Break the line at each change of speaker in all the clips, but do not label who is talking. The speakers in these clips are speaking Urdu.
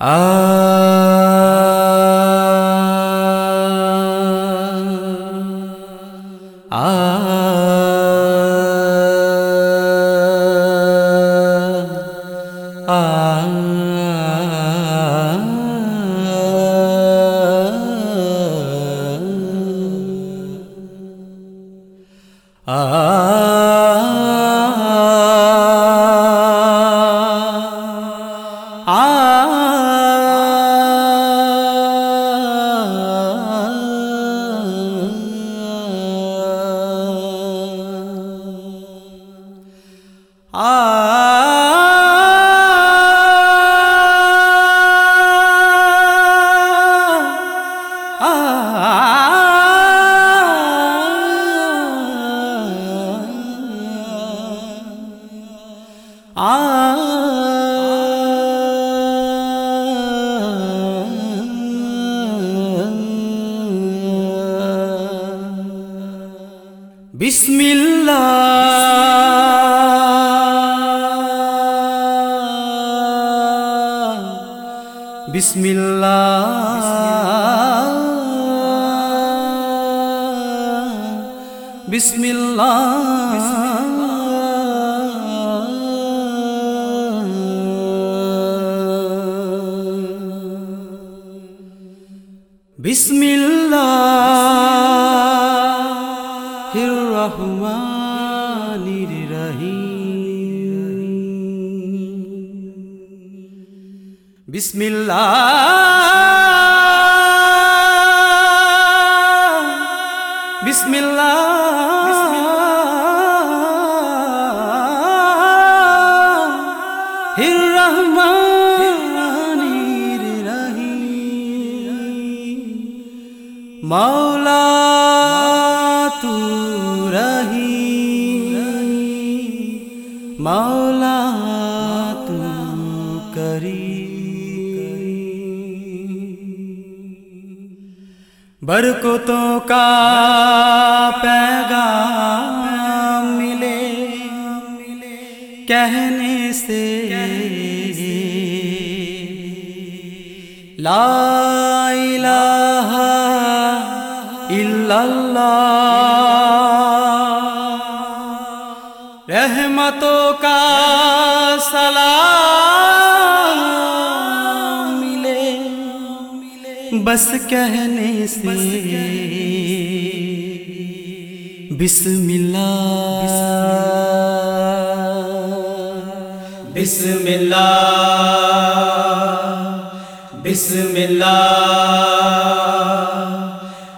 Ah, ah. بسم اللہ Bismillah. Bismillah. Bismillah. Bismillah بسم اللہ بسم اللہ الرحمن الرحیم مولا تو رہی مولا برکتوں کا پیغام ملے۔ کہنے سے لا الہ الا اللہ۔ رحمتوں کا سلام بس کہنے سے بسم اللہ بسم اللہ بسم اللہ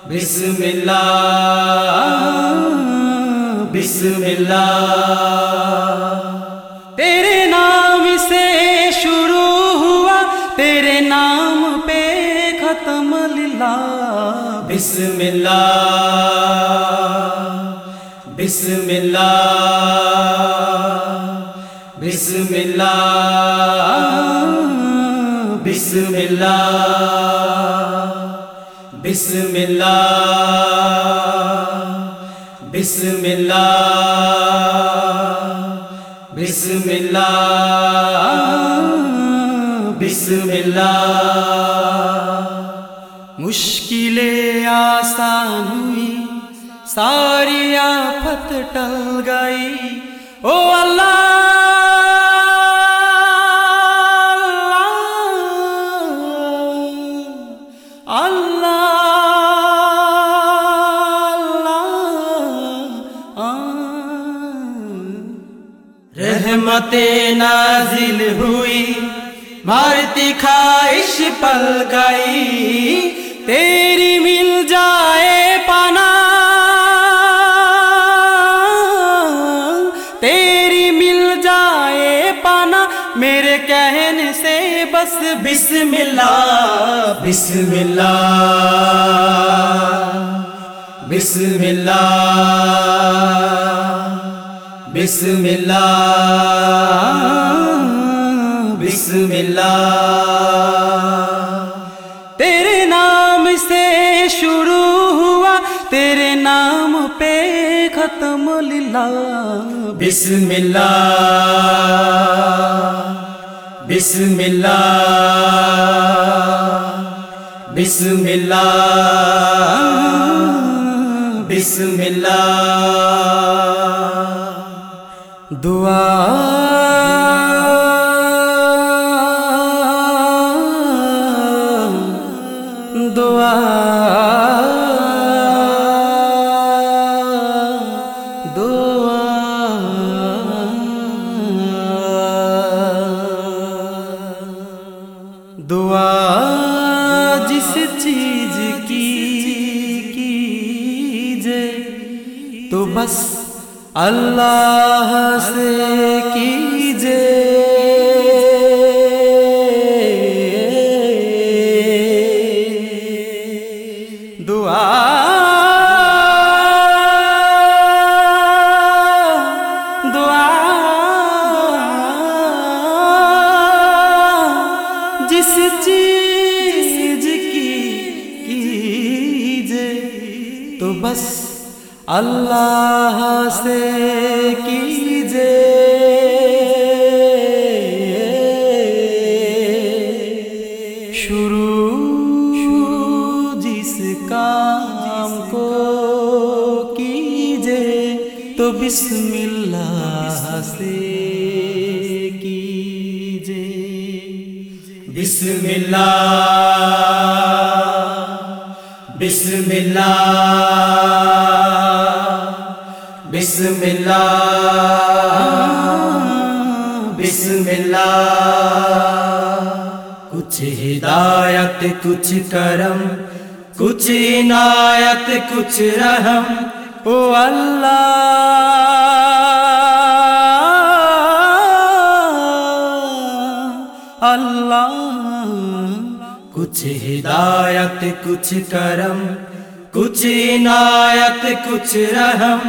بسم اللہ بسم اللہ ختم للہ بسم اللہ بسم اللہ بسم اللہ بسم اللہ بسم اللہ بسم اللہ بسم اللہ بسم اللہ مشکلیں آسان ہوئی ساری آفت ٹل گئی او اللہ رحمت نازل ہوئی بھارتی خواہش پل گئی تیری مل جائے پنا تیری مل جائے پنا میرے کہنے سے بس بسم اللہ بسم اللہ بسم اللہ بسم اللہ بسم اللہ ختم للہ۔ بسم اللہ۔ بسم اللہ۔ بسم اللہ۔ بسم اللہ دعا۔ اللہ سے کیجے دعا۔ دعا۔ جس چیز کی کیجے تو بس اللہ سے کیجے شروع جس کام کو کیجے تو بسم اللہ سے کیجے بسم اللہ بسم اللہ۔ بسم اللہ بسم اللہ کچھ ہدایت کچھ کرم کچھ عنایت کچھ رحم او اللہ اللہ کچھ ہدایت کچھ کرم کچھ عنایت کچھ رحم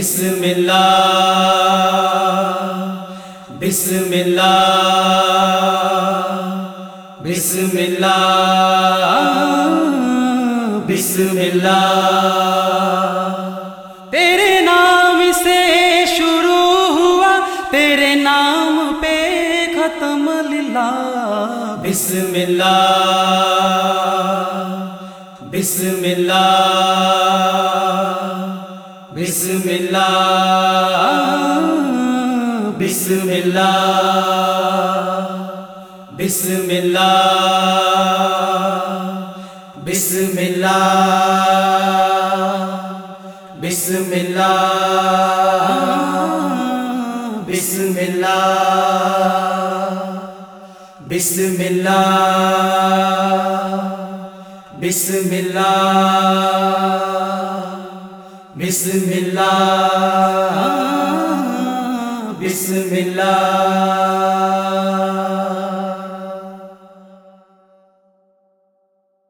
بسم اللہ بسم اللہ بسم اللہ بسم اللہ۔ تیرے نام سے شروع ہوا، تیرے نام پہ ختم للہ۔ بسم اللہ بسم اللہ۔ بسم اللہ بسم اللہ بسم اللہ بسم اللہ بسم اللہ بسم اللہ بسم اللہ بسم اللہ بسم اللہ بسم اللہ.